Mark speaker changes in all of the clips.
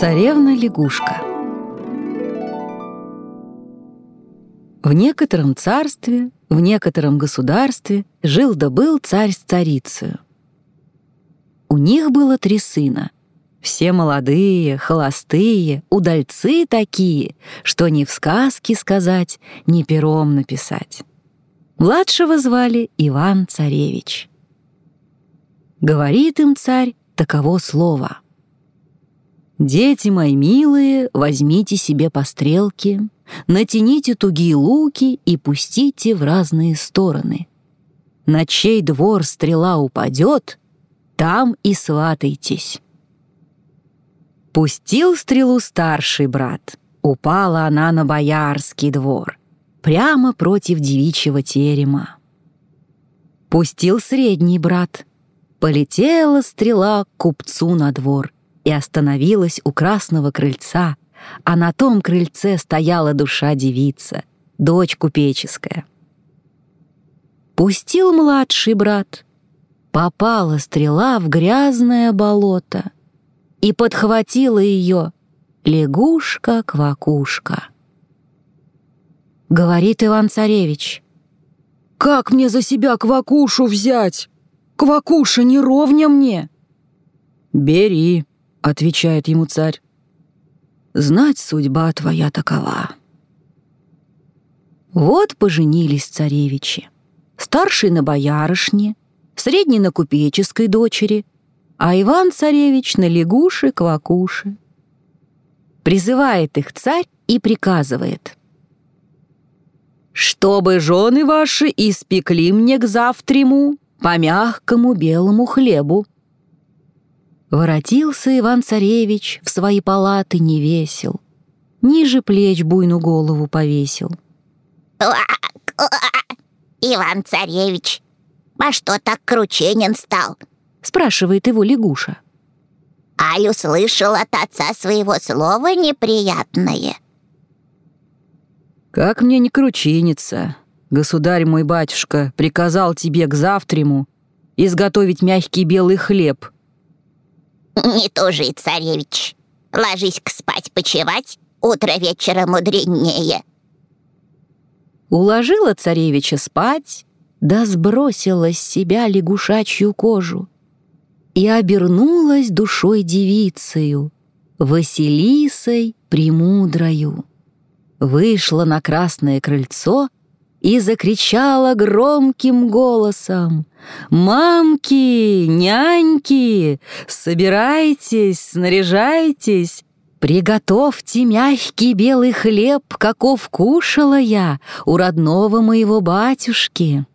Speaker 1: Царевна-лягушка В некотором царстве, в некотором государстве жил да был царь с царицей. У них было три сына. Все молодые, холостые, удальцы такие, что ни в сказке сказать, ни пером написать. Младшего звали Иван-царевич. Говорит им царь таково слово. «Дети мои милые, возьмите себе по стрелке, натяните тугие луки и пустите в разные стороны. На чей двор стрела упадет, там и сватайтесь». Пустил стрелу старший брат. Упала она на боярский двор, прямо против девичьего терема. Пустил средний брат. Полетела стрела к купцу на двор и остановилась у красного крыльца, а на том крыльце стояла душа девица, дочь купеческая. Пустил младший брат. Попала стрела в грязное болото — и подхватила ее лягушка-квакушка. Говорит Иван-царевич. «Как мне за себя квакушу взять? Квакуша не ровня мне!» «Бери», — отвечает ему царь. «Знать судьба твоя такова». Вот поженились царевичи. Старший на боярышне, средний на купеческой дочери, а Иван-царевич на лягуши-квакуши. Призывает их царь и приказывает. «Чтобы жены ваши испекли мне к завтраму по мягкому белому хлебу». Воротился Иван-царевич в свои палаты не весел, ниже плеч буйну голову повесил.
Speaker 2: Иван-царевич, а что так крученен стал?»
Speaker 1: — спрашивает его лягуша.
Speaker 2: «Аль услышал от отца своего слова неприятное».
Speaker 1: «Как мне не кручиниться? Государь мой батюшка приказал тебе к завтраму изготовить мягкий белый хлеб».
Speaker 2: «Не тужи, царевич. Ложись-ка спать почевать, утро вечера мудренее».
Speaker 1: Уложила царевича спать, да сбросила с себя лягушачью кожу и обернулась душой девицею, Василисой Премудрою. Вышла на красное крыльцо и закричала громким голосом «Мамки, няньки, собирайтесь, снаряжайтесь, Приготовьте мягкий белый хлеб, каков кушала я у родного моего батюшки».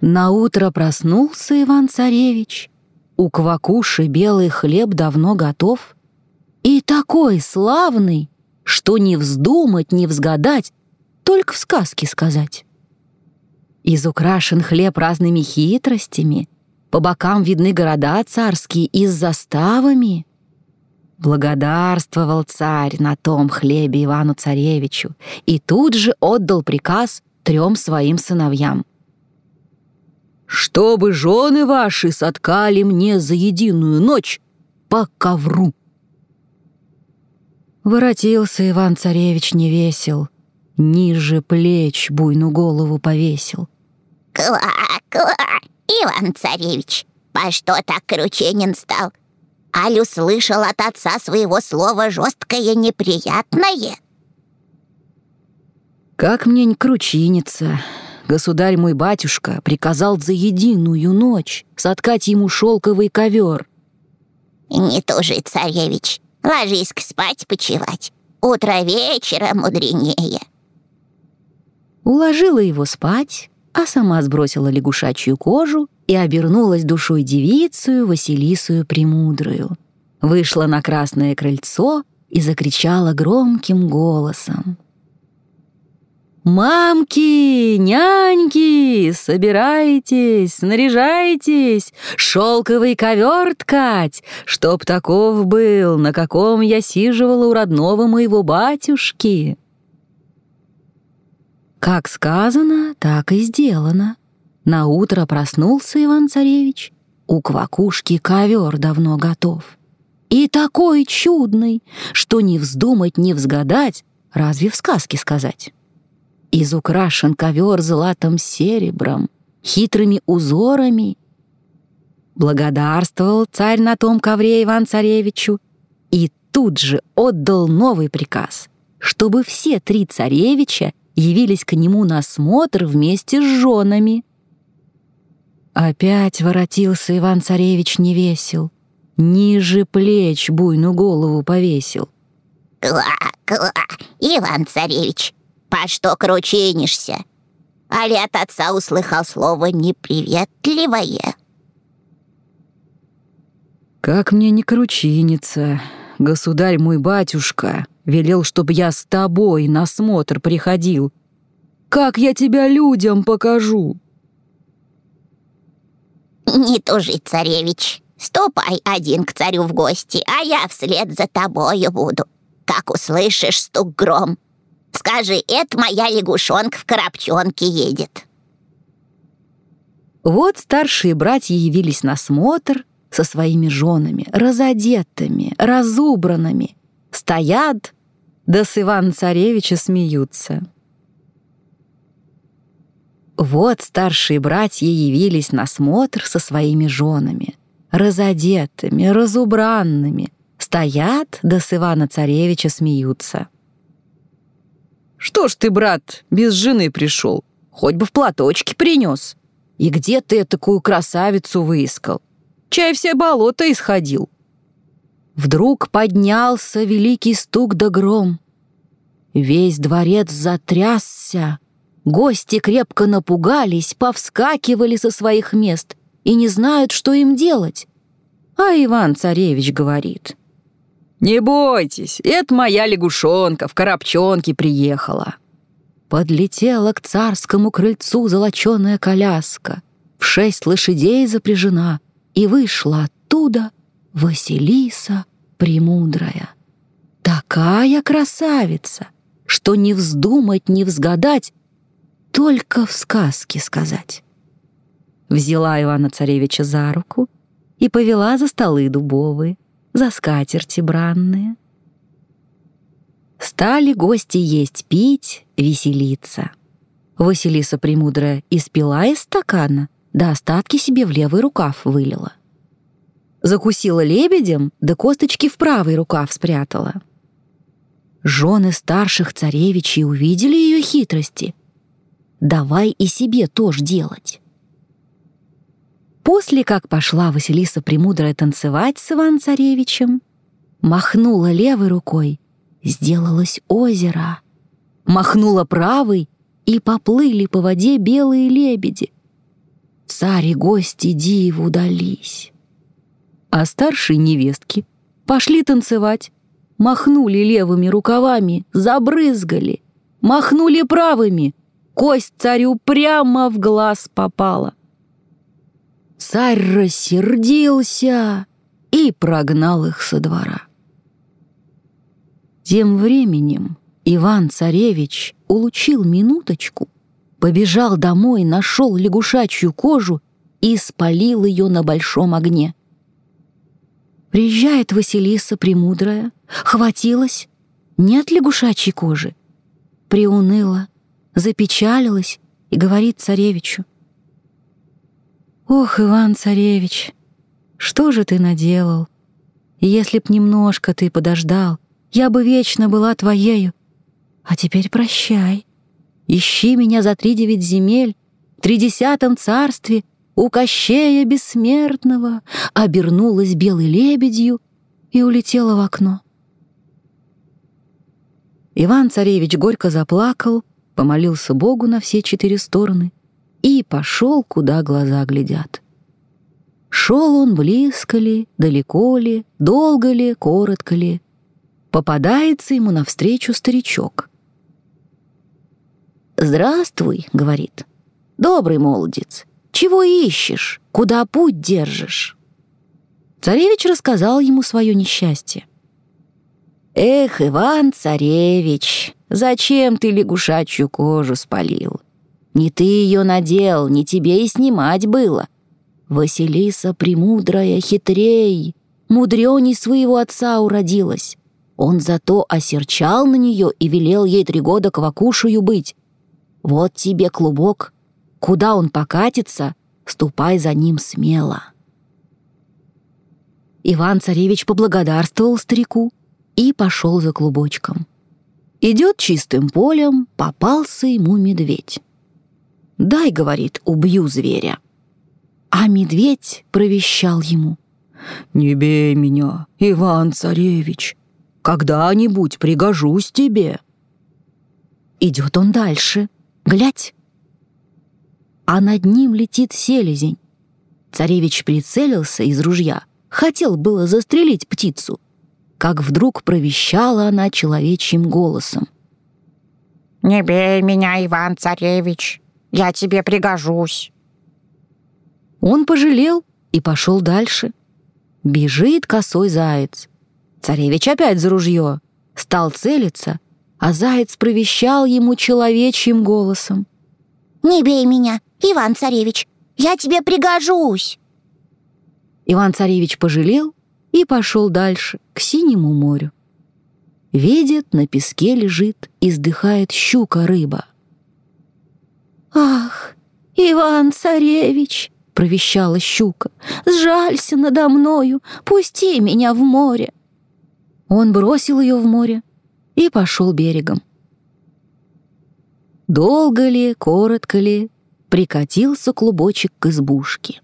Speaker 1: На утро проснулся Иван-царевич. У квакуши белый хлеб давно готов. И такой славный, что не вздумать, не взгадать, только в сказке сказать. Изукрашен хлеб разными хитростями, по бокам видны города царские и с заставами. Благодарствовал царь на том хлебе Ивану-царевичу и тут же отдал приказ трем своим сыновьям — чтобы жены ваши соткали мне за единую ночь по ковру. Воротился Иван-царевич невесел, ниже плеч буйну голову повесил.
Speaker 2: «Ква-ква, Иван-царевич, по что так крученин стал? Аль услышал от отца своего слова жесткое неприятное?»
Speaker 1: «Как мне не кручиниться?» государь мой батюшка приказал за единую ночь соткать ему шелковый ковер.
Speaker 2: «Не тужи, царевич, ложись-ка спать почевать. Утро вечера мудренее».
Speaker 1: Уложила его спать, а сама сбросила лягушачью кожу и обернулась душой девицею Василисую Премудрую. Вышла на красное крыльцо и закричала громким голосом. «Мамки, няньки, собирайтесь, снаряжайтесь, шелковый ковер ткать, чтоб таков был, на каком я сиживала у родного моего батюшки». Как сказано, так и сделано. На утро проснулся Иван-царевич. У квакушки ковер давно готов. И такой чудный, что не вздумать, не взгадать, разве в сказке сказать. Изукрашен ковер златом серебром, хитрыми узорами. Благодарствовал царь на том ковре Иван-царевичу и тут же отдал новый приказ, чтобы все три царевича явились к нему на смотр вместе с женами. Опять воротился Иван-царевич невесел, ниже плеч буйную голову повесил.
Speaker 2: «Ква, ква, Иван-царевич, по что кручинишься? Али от отца услыхал слово неприветливое?»
Speaker 1: «Как мне не кручиниться? Государь мой батюшка велел, чтобы я с тобой на смотр приходил. Как я тебя людям покажу?»
Speaker 2: «Не тужи, царевич. Ступай один к царю в гости, а я вслед за тобою буду. Как услышишь стук гром, скажи, это моя лягушонка в коробчонке едет».
Speaker 1: Вот старшие братья явились на смотр со своими женами, разодетыми, разубранными. Стоят, да с Ивана-царевича смеются. Вот старшие братья явились на смотр со своими женами, разодетыми, разубранными, стоят, да с Ивана-царевича смеются. «Что ж ты, брат, без жены пришел? Хоть бы в платочке принес. И где ты такую красавицу выискал? Чай все болота исходил». Вдруг поднялся великий стук да гром. Весь дворец затрясся, Гости крепко напугались, повскакивали со своих мест и не знают, что им делать. А Иван-царевич говорит. «Не бойтесь, это моя лягушонка в коробчонке приехала». Подлетела к царскому крыльцу золоченая коляска, в шесть лошадей запряжена, и вышла оттуда Василиса Премудрая. Такая красавица, что не вздумать, не взгадать, только в сказке сказать. Взяла Ивана-царевича за руку и повела за столы дубовые, за скатерти бранные. Стали гости есть, пить, веселиться. Василиса Премудрая испила из стакана, да остатки себе в левый рукав вылила. Закусила лебедем, да косточки в правый рукав спрятала. Жены старших царевичей увидели ее хитрости — давай и себе тоже делать. После как пошла Василиса Премудрая танцевать с Иван-Царевичем, махнула левой рукой, сделалось озеро, махнула правой, и поплыли по воде белые лебеди. Царь и гости диву дались. А старшие невестки пошли танцевать, махнули левыми рукавами, забрызгали, махнули правыми — кость царю прямо в глаз попала. Царь рассердился и прогнал их со двора. Тем временем Иван-царевич улучил минуточку, побежал домой, нашел лягушачью кожу и спалил ее на большом огне. Приезжает Василиса Премудрая, хватилась, нет лягушачьей кожи. Приуныла, запечалилась и говорит царевичу. «Ох, Иван-царевич, что же ты наделал? Если б немножко ты подождал, я бы вечно была твоею. А теперь прощай. Ищи меня за три девять земель, тридесятом царстве, у Кощея Бессмертного, обернулась белой лебедью и улетела в окно. Иван-царевич горько заплакал, помолился Богу на все четыре стороны и пошел, куда глаза глядят. Шел он близко ли, далеко ли, долго ли, коротко ли. Попадается ему навстречу старичок. «Здравствуй», — говорит, — «добрый молодец, чего ищешь, куда путь держишь?» Царевич рассказал ему свое несчастье. «Эх, Иван-царевич, зачем ты лягушачью кожу спалил? Не ты ее надел, не тебе и снимать было. Василиса Премудрая хитрей, мудрёней своего отца уродилась. Он зато осерчал на нее и велел ей три года квакушею быть. Вот тебе клубок. Куда он покатится, ступай за ним смело. Иван-царевич поблагодарствовал старику и пошел за клубочком. Идет чистым полем, попался ему медведь. «Дай, — говорит, — убью зверя». А медведь провещал ему. «Не бей меня, Иван-царевич, когда-нибудь пригожусь тебе». Идет он дальше, глядь. А над ним летит селезень. Царевич прицелился из ружья, хотел было застрелить птицу, как вдруг провещала она человечьим голосом.
Speaker 3: «Не бей меня, Иван-царевич, я тебе пригожусь».
Speaker 1: Он пожалел и пошел дальше. Бежит косой заяц. Царевич опять за ружье. Стал целиться, а заяц провещал ему человечьим голосом.
Speaker 2: «Не бей меня, Иван-царевич, я тебе пригожусь!»
Speaker 1: Иван-царевич пожалел и пошел дальше, к синему морю. Видит, на песке лежит, издыхает щука-рыба.
Speaker 4: «Ах, Иван-царевич!» — провещала щука. «Сжалься надо мною, пусти меня в море!»
Speaker 1: Он бросил ее в море и пошел берегом. Долго ли, коротко ли, прикатился клубочек к избушке.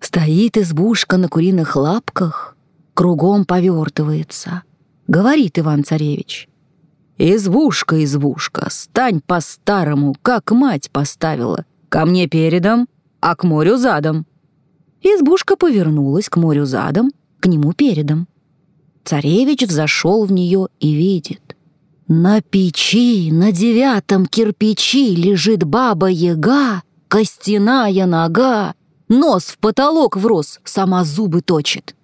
Speaker 1: Стоит избушка на куриных лапках, кругом повертывается. Говорит Иван-царевич. «Избушка, избушка, стань по-старому, как мать поставила. Ко мне передом, а к морю задом». Избушка повернулась к морю задом, к нему передом. Царевич взошел в нее и видит. На печи, на девятом кирпичи лежит баба-яга, костяная нога, нос в потолок врос, сама зубы точит.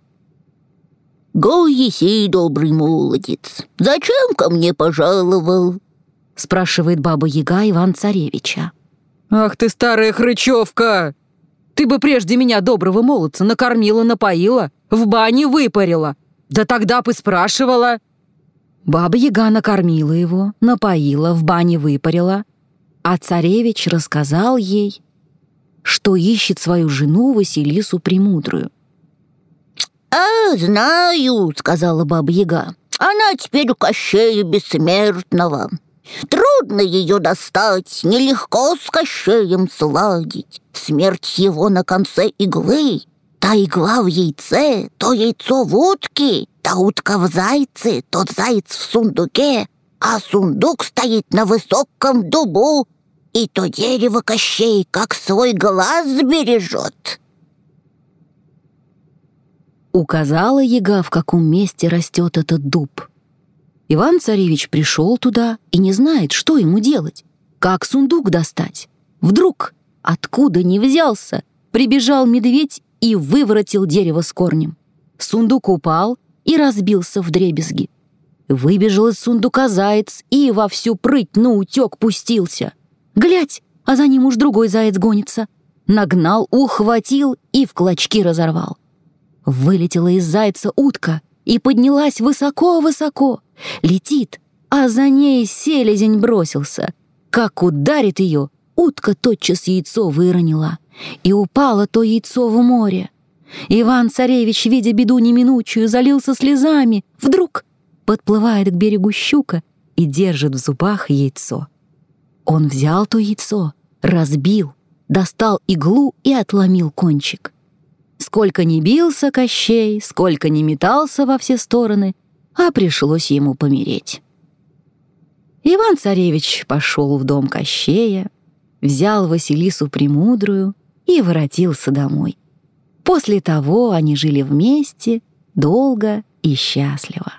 Speaker 2: «Гол Есей, добрый молодец, зачем ко мне пожаловал?»
Speaker 1: спрашивает баба-яга Иван-царевича.
Speaker 5: «Ах ты, старая хрычевка! Ты бы прежде меня, доброго молодца, накормила, напоила, в бане выпарила. Да тогда бы спрашивала!»
Speaker 1: Баба-яга накормила его, напоила, в бане выпарила, а царевич рассказал ей, что ищет свою жену Василису Премудрую —
Speaker 2: «А, знаю», — сказала Баба-Яга. «Она теперь у Кощея Бессмертного. Трудно ее достать, нелегко с Кощеем сладить. Смерть его на конце иглы, та игла в яйце, то яйцо в утке, та утка в зайце, тот заяц в сундуке, а сундук стоит на высоком дубу, и то дерево Кощей как свой глаз бережет».
Speaker 1: Указала яга, в каком месте растет этот дуб. Иван-царевич пришел туда и не знает, что ему делать. Как сундук достать? Вдруг, откуда не взялся, прибежал медведь и выворотил дерево с корнем. Сундук упал и разбился в дребезги. Выбежал из сундука заяц и во всю прыть на утек пустился. Глядь, а за ним уж другой заяц гонится. Нагнал, ухватил и в клочки разорвал. Вылетела из зайца утка и поднялась высоко-высоко. Летит, а за ней селезень бросился. Как ударит ее, утка тотчас яйцо выронила. И упало то яйцо в море. Иван-царевич, видя беду неминучую, залился слезами. Вдруг подплывает к берегу щука и держит в зубах яйцо. Он взял то яйцо, разбил, достал иглу и отломил кончик. Сколько ни бился Кощей, сколько ни метался во все стороны, а пришлось ему помереть. Иван-царевич пошел в дом Кощея, взял Василису Премудрую и воротился домой. После того они жили вместе долго и счастливо.